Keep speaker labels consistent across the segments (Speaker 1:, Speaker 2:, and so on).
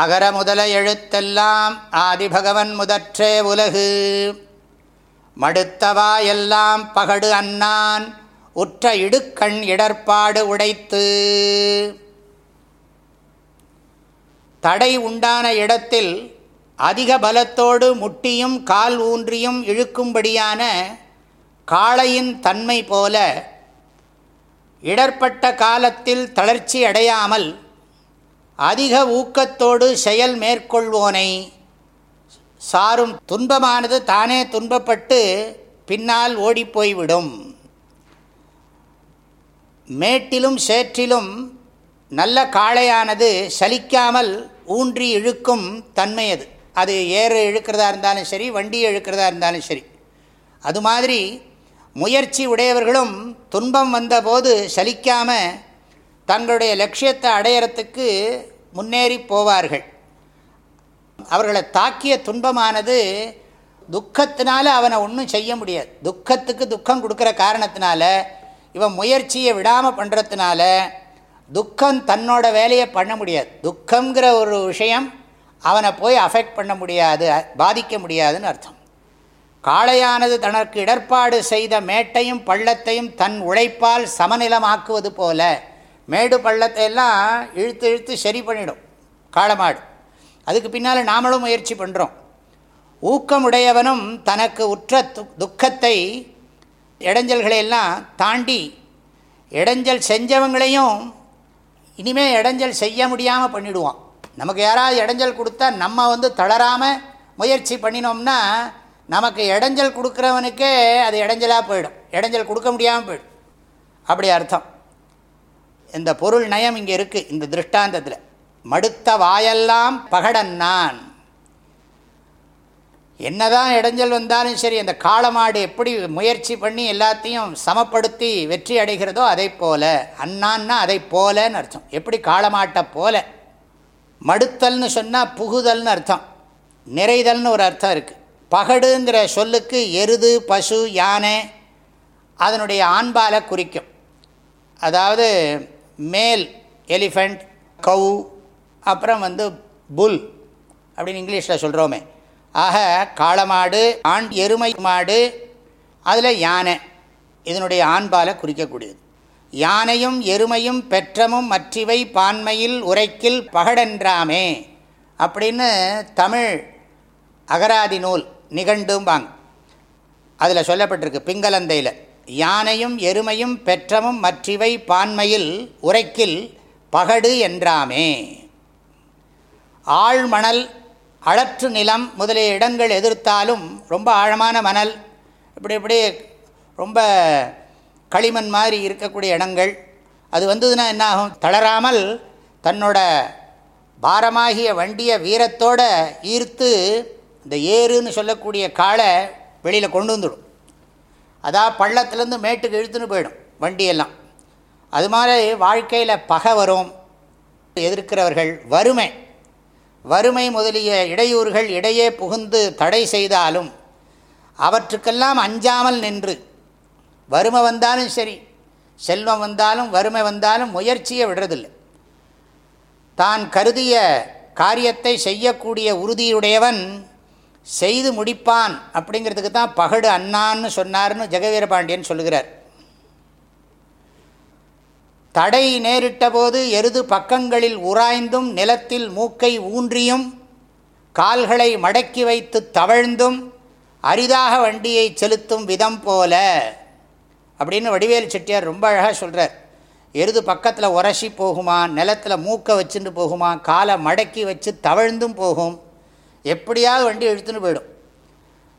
Speaker 1: அகர முதல எழுத்தெல்லாம் ஆதிபகவன் முதற்றே உலகு மடுத்தவா எல்லாம் பகடு அன்னான் உற்ற இடுக்கண் இடர்பாடு உடைத்து தடை உண்டான இடத்தில் அதிக பலத்தோடு முட்டியும் கால் ஊன்றியும் இழுக்கும்படியான காளையின் தன்மை போல இடர்பட்ட காலத்தில் தளர்ச்சி அடையாமல் அதிக ஊக்கத்தோடு செயல் மேற்கொள்வோனை சாரும் துன்பமானது தானே துன்பப்பட்டு பின்னால் ஓடிப்போய்விடும் மேட்டிலும் சேற்றிலும் நல்ல காளையானது சலிக்காமல் ஊன்றி இழுக்கும் தன்மை அது அது ஏறு இழுக்கிறதா இருந்தாலும் சரி வண்டியை இழுக்கிறதா இருந்தாலும் சரி அது மாதிரி முயற்சி உடையவர்களும் துன்பம் வந்தபோது சலிக்காமல் தங்களுடைய லட்சியத்தை அடையறத்துக்கு முன்னேறி போவார்கள் அவர்களை தாக்கிய துன்பமானது துக்கத்தினால அவனை ஒன்றும் செய்ய முடியாது துக்கத்துக்கு துக்கம் கொடுக்குற காரணத்தினால இவன் முயற்சியை விடாமல் பண்ணுறதுனால துக்கம் தன்னோட வேலையை பண்ண முடியாது துக்கங்கிற ஒரு விஷயம் அவனை போய் அஃபெக்ட் பண்ண முடியாது பாதிக்க முடியாதுன்னு அர்த்தம் காளையானது தனக்கு இடர்பாடு செய்த மேட்டையும் பள்ளத்தையும் தன் உழைப்பால் சமநிலமாக்குவது போல மேடு பள்ளத்தை எல்லாம் இழுத்து இழுத்து சரி பண்ணிடும் காளமாடு அதுக்கு பின்னால் நாமளும் முயற்சி பண்ணுறோம் ஊக்கமுடையவனும் தனக்கு உற்ற துக்கத்தை இடைஞ்சல்களையெல்லாம் தாண்டி இடைஞ்சல் செஞ்சவங்களையும் இனிமேல் இடைஞ்சல் செய்ய முடியாமல் பண்ணிவிடுவான் நமக்கு யாராவது இடைஞ்சல் கொடுத்தா நம்ம வந்து தளராமல் முயற்சி பண்ணினோம்னா நமக்கு இடைஞ்சல் கொடுக்குறவனுக்கே அது இடைஞ்சலாக போயிடும் இடைஞ்சல் கொடுக்க முடியாமல் போயிடும் அப்படி அர்த்தம் இந்த பொருள் நயம் இங்கே இருக்குது இந்த திருஷ்டாந்தத்தில் மடுத்த வாயெல்லாம் பகடன் நான் என்னதான் இடைஞ்சல் வந்தாலும் சரி அந்த காளமாடு எப்படி முயற்சி பண்ணி எல்லாத்தையும் சமப்படுத்தி வெற்றி அடைகிறதோ அதை போல அண்ணான்னா அதை போலன்னு அர்த்தம் எப்படி காளமாட்டை போல மடுத்தல்னு சொன்னால் புகுதல்னு அர்த்தம் நிறைதல்னு ஒரு அர்த்தம் இருக்குது பகடுங்கிற சொல்லுக்கு எருது பசு யானை அதனுடைய ஆண்பால் குறிக்கும் அதாவது மேல் எலிஃபண்ட் கவு அப்புறம் வந்து புல் அப்படின்னு இங்கிலீஷில் சொல்கிறோமே ஆக காளமாடு ஆண் எருமை மாடு அதில் யானை இதனுடைய ஆண்பாலை குறிக்கக்கூடியது யானையும் எருமையும் பெற்றமும் மற்றவை பான்மையில் உரைக்கில் பகடென்றாமே அப்படின்னு தமிழ் அகராதி நூல் நிகண்டும்பாங்க அதில் சொல்லப்பட்டிருக்கு பிங்கலந்தையில் யானையும் எருமையும் பெற்றமும் மற்றிவை பான்மையில் உரைக்கில் பகடு என்றாமே ஆழ்மணல் அழற்று நிலம் முதலிய இடங்கள் எதிர்த்தாலும் ரொம்ப ஆழமான மணல் இப்படி இப்படி ரொம்ப களிமண் மாதிரி இருக்கக்கூடிய இடங்கள் அது வந்ததுன்னா என்ன ஆகும் தளராமல் தன்னோட பாரமாகிய வண்டியை வீரத்தோடு ஈர்த்து இந்த ஏறுன்னு சொல்லக்கூடிய காலை வெளியில் கொண்டு வந்துடும் அதாவது பள்ளத்துலேருந்து மேட்டுக்கு இழுத்துன்னு போயிடும் வண்டியெல்லாம் அது மாதிரி வாழ்க்கையில் பகை வரும் எதிர்க்கிறவர்கள் வறுமை வறுமை முதலிய இடையூறுகள் இடையே புகுந்து தடை செய்தாலும் அவற்றுக்கெல்லாம் அஞ்சாமல் நின்று வறுமை வந்தாலும் சரி செல்வம் வந்தாலும் வறுமை வந்தாலும் முயற்சியை விடுறதில்லை தான் கருதிய காரியத்தை செய்யக்கூடிய உறுதியுடையவன் செய்து முடிப்பான் அப்படிங்கிறதுக்கு தான் பகடு அண்ணான்னு சொன்னார்னு ஜெகவீரபாண்டியன் சொல்லுகிறார் தடை நேரிட்ட போது எருது பக்கங்களில் உராய்ந்தும் நிலத்தில் மூக்கை ஊன்றியும் கால்களை மடக்கி வைத்து தவழ்ந்தும் அரிதாக வண்டியை செலுத்தும் விதம் போல அப்படின்னு வடிவேல் செட்டியார் ரொம்ப அழகாக சொல்கிறார் எருது பக்கத்தில் உரசி போகுமா நிலத்தில் மூக்கை வச்சுட்டு போகுமா காலை மடக்கி வச்சு தவழ்ந்தும் போகும் எப்படியாவது வண்டி இழுத்துன்னு போயிடும்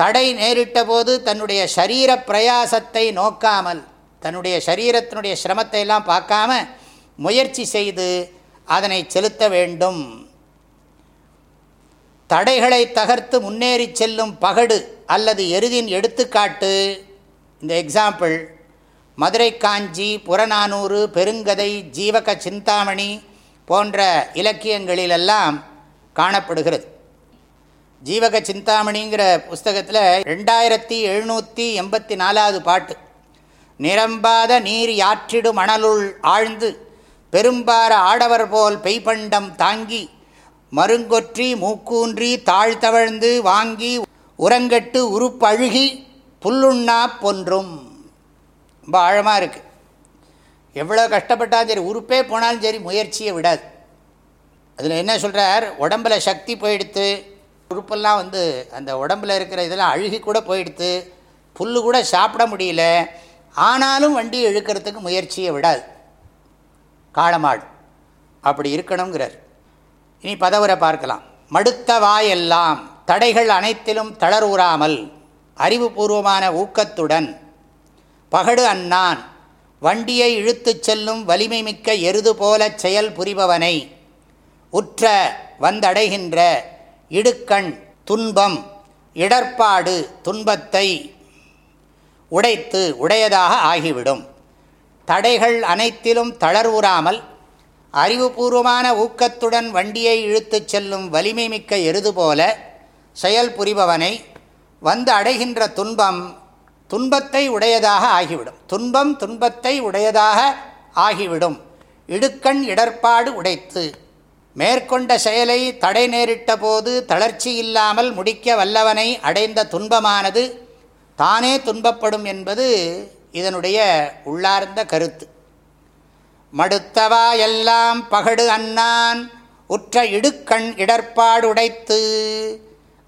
Speaker 1: தடை நேரிட்ட போது தன்னுடைய சரீர பிரயாசத்தை நோக்காமல் தன்னுடைய சரீரத்தினுடைய சிரமத்தை எல்லாம் பார்க்காம முயற்சி செய்து அதனை செலுத்த வேண்டும் தடைகளை தகர்த்து முன்னேறி செல்லும் பகடு அல்லது எருதின் எடுத்துக்காட்டு இந்த எக்ஸாம்பிள் மதுரை காஞ்சி புறநானூறு பெருங்கதை ஜீவக சிந்தாமணி போன்ற இலக்கியங்களிலெல்லாம் காணப்படுகிறது ஜீவக சிந்தாமணிங்கிற புஸ்தகத்தில் ரெண்டாயிரத்தி எழுநூற்றி எண்பத்தி நாலாவது பாட்டு நிரம்பாத நீர் யாற்றிடு மணலுள் ஆழ்ந்து பெரும்பார ஆடவர் போல் பெய்பண்டம் தாங்கி மருங்கொற்றி மூக்கூன்றி தாழ்த்தவழ்ந்து வாங்கி உரங்கட்டு உருப்பழுகி புல்லுண்ணா பொன்றும் ரொம்ப ஆழமாக இருக்குது எவ்வளோ கஷ்டப்பட்டாலும் சரி உறுப்பே போனாலும் சரி முயற்சியை விடாது அதில் என்ன சொல்கிறார் உடம்பில் சக்தி போயிடுத்து உறுப்பெல்லாம் வந்து அந்த உடம்பில் இருக்கிற இதெல்லாம் அழுகி கூட போயிடுத்து புல்லு கூட சாப்பிட முடியல ஆனாலும் வண்டியை இழுக்கிறதுக்கு முயற்சியை விடாது காலமாடு அப்படி இருக்கணுங்கிறார் இனி பதவரை பார்க்கலாம் மடுத்த வாயெல்லாம் தடைகள் அனைத்திலும் தளர்வுறாமல் அறிவுபூர்வமான ஊக்கத்துடன் பகடு அண்ணான் வண்டியை இழுத்துச் செல்லும் வலிமை மிக்க எருது போல செயல் புரிபவனை உற்ற வந்தடைகின்ற இடுக்கண் துன்பம் இடர்பாடு துன்பத்தை உடைத்து உடையதாக ஆகிவிடும் தடைகள் அனைத்திலும் தளர்வுறாமல் அறிவுபூர்வமான ஊக்கத்துடன் வண்டியை இழுத்துச் செல்லும் வலிமை மிக்க எருது போல செயல் புரிபவனை வந்து அடைகின்ற துன்பம் துன்பத்தை உடையதாக ஆகிவிடும் துன்பம் துன்பத்தை உடையதாக ஆகிவிடும் இடுக்கண் இடர்பாடு உடைத்து மேற்கொண்ட செயலை தடை நேரிட்ட போது தளர்ச்சி இல்லாமல் முடிக்க வல்லவனை அடைந்த துன்பமானது தானே துன்பப்படும் என்பது இதனுடைய உள்ளார்ந்த கருத்து மடுத்தவா எல்லாம் பகடு அண்ணான் உற்ற இடுக்கண் இடர்பாடுடைத்து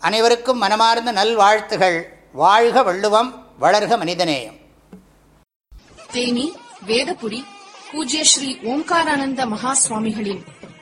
Speaker 1: அனைவருக்கும் மனமார்ந்த நல்வாழ்த்துகள் வாழ்க வள்ளுவம் வளர்க மனிதநேயம் தேனி வேதபுரி பூஜ்ய ஸ்ரீ ஓம்காரானந்த மகா சுவாமிகளின்